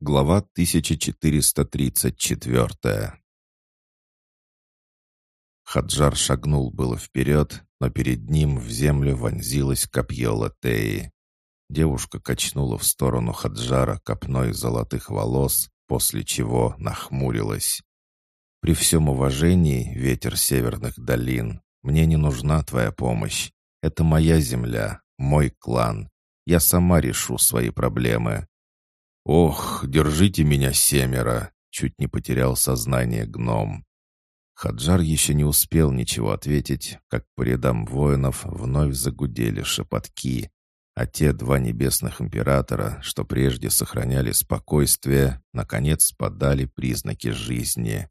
Глава 1434 Хаджар шагнул было вперед, но перед ним в землю вонзилось копье Латеи. Девушка качнула в сторону Хаджара копной золотых волос, после чего нахмурилась. «При всем уважении, ветер северных долин, мне не нужна твоя помощь. Это моя земля, мой клан. Я сама решу свои проблемы. «Ох, держите меня семеро!» — чуть не потерял сознание гном. Хаджар еще не успел ничего ответить, как по рядам воинов вновь загудели шепотки, а те два небесных императора, что прежде сохраняли спокойствие, наконец подали признаки жизни.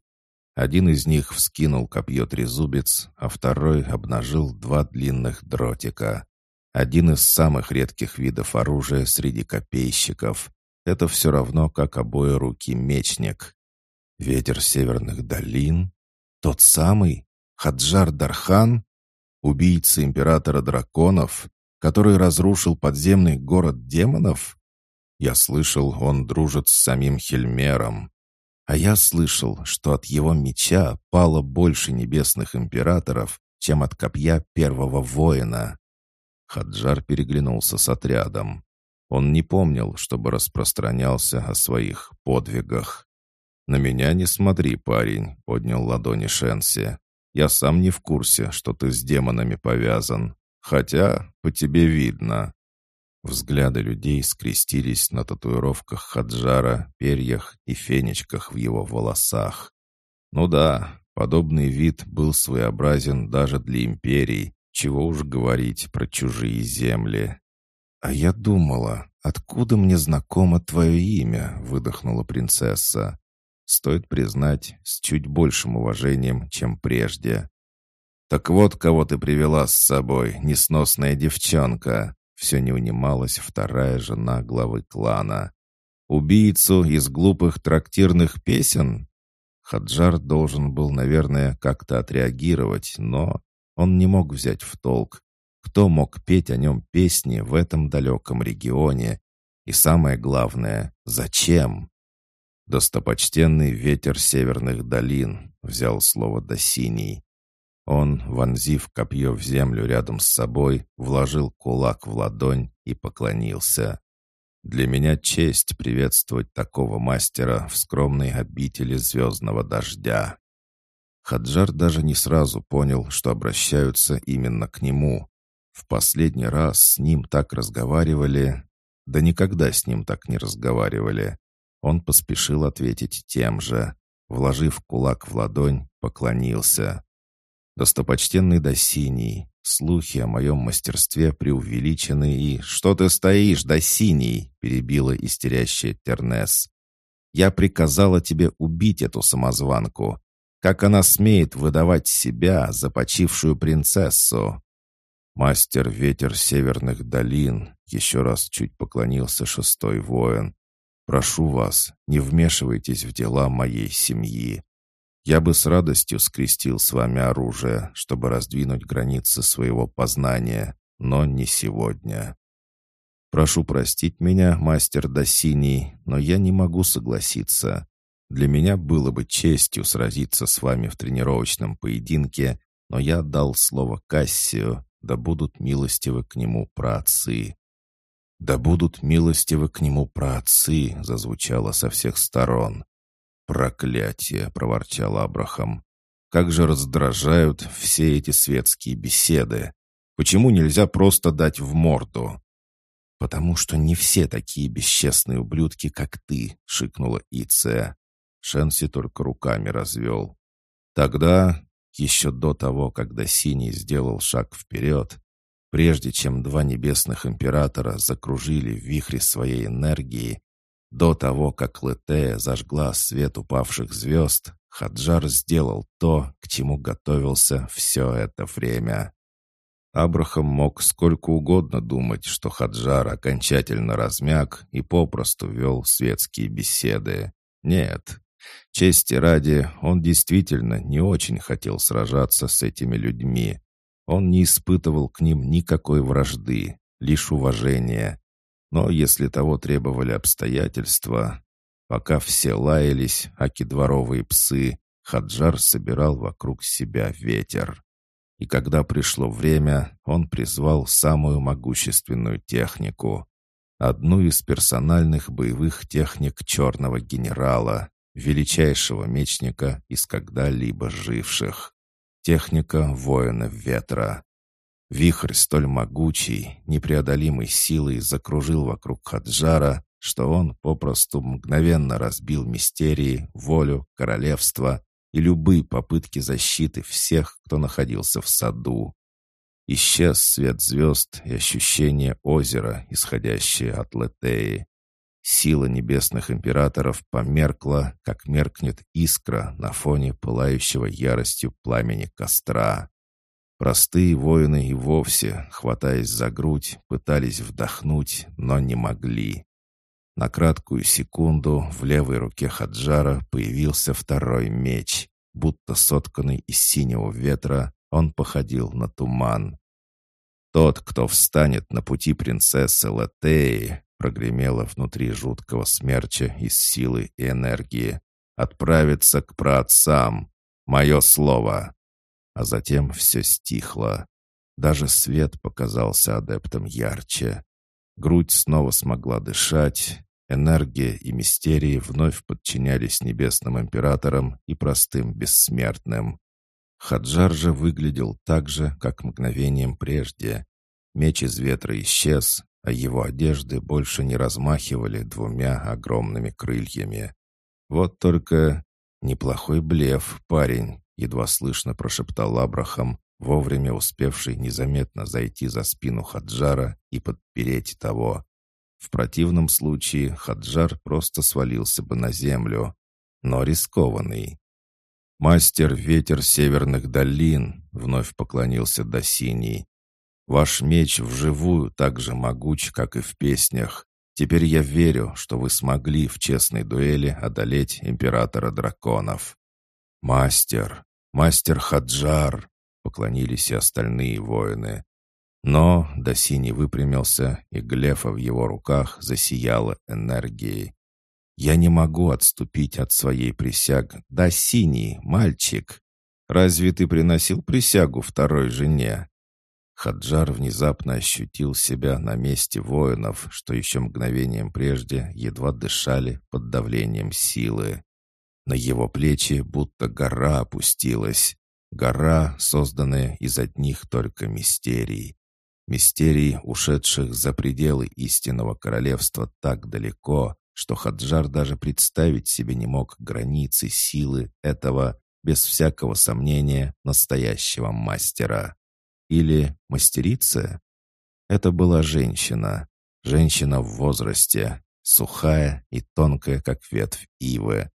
Один из них вскинул копье трезубец, а второй обнажил два длинных дротика. Один из самых редких видов оружия среди копейщиков. Это все равно, как обои руки мечник. Ветер северных долин? Тот самый? Хаджар Дархан? Убийца императора драконов, который разрушил подземный город демонов? Я слышал, он дружит с самим Хельмером. А я слышал, что от его меча пало больше небесных императоров, чем от копья первого воина. Хаджар переглянулся с отрядом. Он не помнил, чтобы распространялся о своих подвигах. «На меня не смотри, парень», — поднял ладони Шенси. «Я сам не в курсе, что ты с демонами повязан. Хотя по тебе видно». Взгляды людей скрестились на татуировках Хаджара, перьях и фенечках в его волосах. Ну да, подобный вид был своеобразен даже для империй, чего уж говорить про чужие земли. «А я думала, откуда мне знакомо твое имя?» — выдохнула принцесса. Стоит признать, с чуть большим уважением, чем прежде. «Так вот, кого ты привела с собой, несносная девчонка!» Все не унималась вторая жена главы клана. «Убийцу из глупых трактирных песен?» Хаджар должен был, наверное, как-то отреагировать, но он не мог взять в толк, кто мог петь о нем песни в этом далеком регионе? И самое главное, зачем? Достопочтенный ветер северных долин взял слово Досиний. Он, вонзив копье в землю рядом с собой, вложил кулак в ладонь и поклонился. «Для меня честь приветствовать такого мастера в скромной обители звездного дождя». Хаджар даже не сразу понял, что обращаются именно к нему, в последний раз с ним так разговаривали... Да никогда с ним так не разговаривали. Он поспешил ответить тем же. Вложив кулак в ладонь, поклонился. «Достопочтенный Досиний, слухи о моем мастерстве преувеличены и...» «Что ты стоишь, Досиний?» — перебила истерящая Тернес. «Я приказала тебе убить эту самозванку. Как она смеет выдавать себя за почившую принцессу?» Мастер ветер северных долин, еще раз чуть поклонился шестой воин. Прошу вас, не вмешивайтесь в дела моей семьи. Я бы с радостью скрестил с вами оружие, чтобы раздвинуть границы своего познания, но не сегодня. Прошу простить меня, мастер Досиний, но я не могу согласиться. Для меня было бы честью сразиться с вами в тренировочном поединке, но я дал слово Кассию, да будут милостивы к нему праотцы. «Да будут милостивы к нему праотцы», — зазвучало со всех сторон. «Проклятие!» — проворчал Абрахам. «Как же раздражают все эти светские беседы! Почему нельзя просто дать в морду?» «Потому что не все такие бесчестные ублюдки, как ты», — шикнула Иция. Шенси только руками развел. «Тогда еще до того, когда Синий сделал шаг вперед, прежде чем два небесных императора закружили в вихре своей энергии, до того, как Летея зажгла свет упавших звезд, Хаджар сделал то, к чему готовился все это время. Абрахам мог сколько угодно думать, что Хаджар окончательно размяк и попросту вел светские беседы. Нет, Чести ради, он действительно не очень хотел сражаться с этими людьми. Он не испытывал к ним никакой вражды, лишь уважение. Но если того требовали обстоятельства... Пока все лаялись, аки дворовые псы, Хаджар собирал вокруг себя ветер. И когда пришло время, он призвал самую могущественную технику. Одну из персональных боевых техник черного генерала, величайшего мечника из когда-либо живших. Техника воина ветра. Вихрь столь могучий, непреодолимой силой закружил вокруг Хаджара, что он попросту мгновенно разбил мистерии, волю, королевство и любые попытки защиты всех, кто находился в саду. Исчез свет звезд и ощущение озера, исходящее от Летеи. Сила небесных императоров померкла, как меркнет искра на фоне пылающего яростью пламени костра. Простые воины и вовсе, хватаясь за грудь, пытались вдохнуть, но не могли. На краткую секунду в левой руке Хаджара появился второй меч. Будто сотканный из синего ветра, он походил на туман. «Тот, кто встанет на пути принцессы Латеи», прогремело внутри жуткого смерча из силы и энергии, «отправится к праотцам. Мое слово!» А затем все стихло. Даже свет показался адептом ярче. Грудь снова смогла дышать, Энергия и мистерии вновь подчинялись небесным императорам и простым бессмертным. Хаджар же выглядел так же, как мгновением прежде. Меч из ветра исчез, а его одежды больше не размахивали двумя огромными крыльями. Вот только неплохой блеф, парень, едва слышно прошептал Абрахам, вовремя успевший незаметно зайти за спину Хаджара и подпереть того. В противном случае Хаджар просто свалился бы на землю, но рискованный. «Мастер ветер северных долин», — вновь поклонился Досиний. «Ваш меч вживую так же могуч, как и в песнях. Теперь я верю, что вы смогли в честной дуэли одолеть императора драконов». «Мастер! Мастер Хаджар!» — поклонились и остальные воины. Но Досини выпрямился, и глефа в его руках засияла энергией. «Я не могу отступить от своей присяг. Досини, мальчик! Разве ты приносил присягу второй жене?» Хаджар внезапно ощутил себя на месте воинов, что еще мгновением прежде едва дышали под давлением силы. На его плечи будто гора опустилась. Гора, созданная из одних только мистерий. Мистерий, ушедших за пределы истинного королевства так далеко, что Хаджар даже представить себе не мог границы силы этого, без всякого сомнения, настоящего мастера. Или мастерица? Это была женщина. Женщина в возрасте, сухая и тонкая, как ветвь ивы.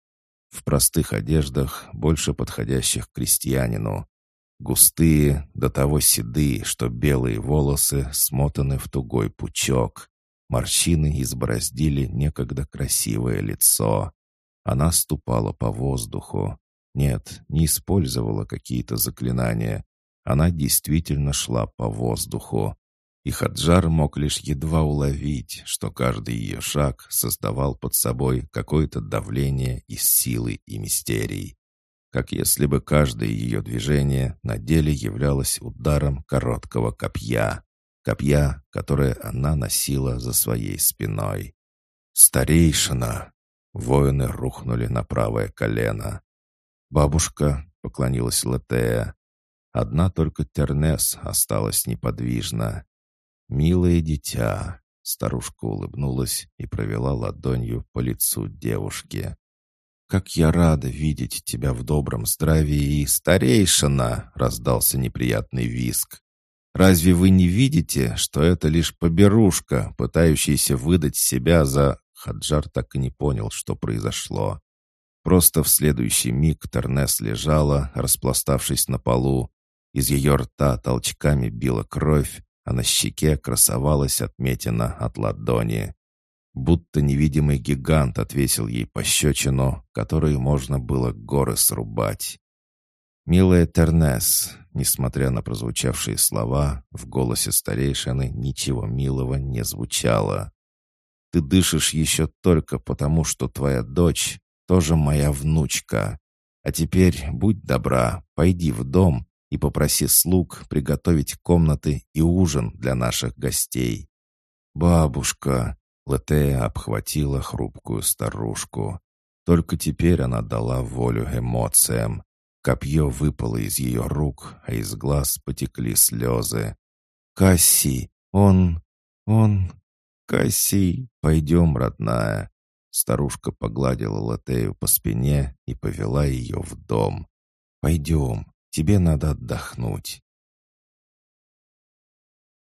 В простых одеждах, больше подходящих крестьянину, Густые, до того седые, что белые волосы смотаны в тугой пучок. Морщины избороздили некогда красивое лицо. Она ступала по воздуху. Нет, не использовала какие-то заклинания. Она действительно шла по воздуху. И Хаджар мог лишь едва уловить, что каждый ее шаг создавал под собой какое-то давление из силы и мистерий как если бы каждое ее движение на деле являлось ударом короткого копья. Копья, которое она носила за своей спиной. «Старейшина!» Воины рухнули на правое колено. «Бабушка», — поклонилась Латея. Одна только Тернес осталась неподвижна. «Милое дитя!» — старушка улыбнулась и провела ладонью по лицу девушки. «Как я рада видеть тебя в добром здравии и старейшина!» — раздался неприятный виск. «Разве вы не видите, что это лишь поберушка, пытающаяся выдать себя за...» Хаджар так и не понял, что произошло. Просто в следующий миг Тернес лежала, распластавшись на полу. Из ее рта толчками била кровь, а на щеке красовалась отметина от ладони. Будто невидимый гигант отвесил ей пощечину, которой можно было горы срубать. «Милая Тернес», несмотря на прозвучавшие слова, в голосе старейшины ничего милого не звучало. Ты дышишь еще только потому, что твоя дочь тоже моя внучка. А теперь будь добра, пойди в дом и попроси слуг приготовить комнаты и ужин для наших гостей. Бабушка, Латея обхватила хрупкую старушку. Только теперь она дала волю эмоциям. Копье выпало из ее рук, а из глаз потекли слезы. «Касси, он... он... Касси, пойдем, родная!» Старушка погладила Латею по спине и повела ее в дом. «Пойдем, тебе надо отдохнуть.